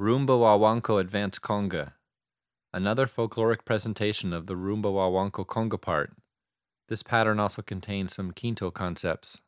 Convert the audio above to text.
Rumba Guaguancó Advanced Conga. Another folkloric presentation of the Rumba Guaguancó conga part. This pattern also contains some Quinto concepts.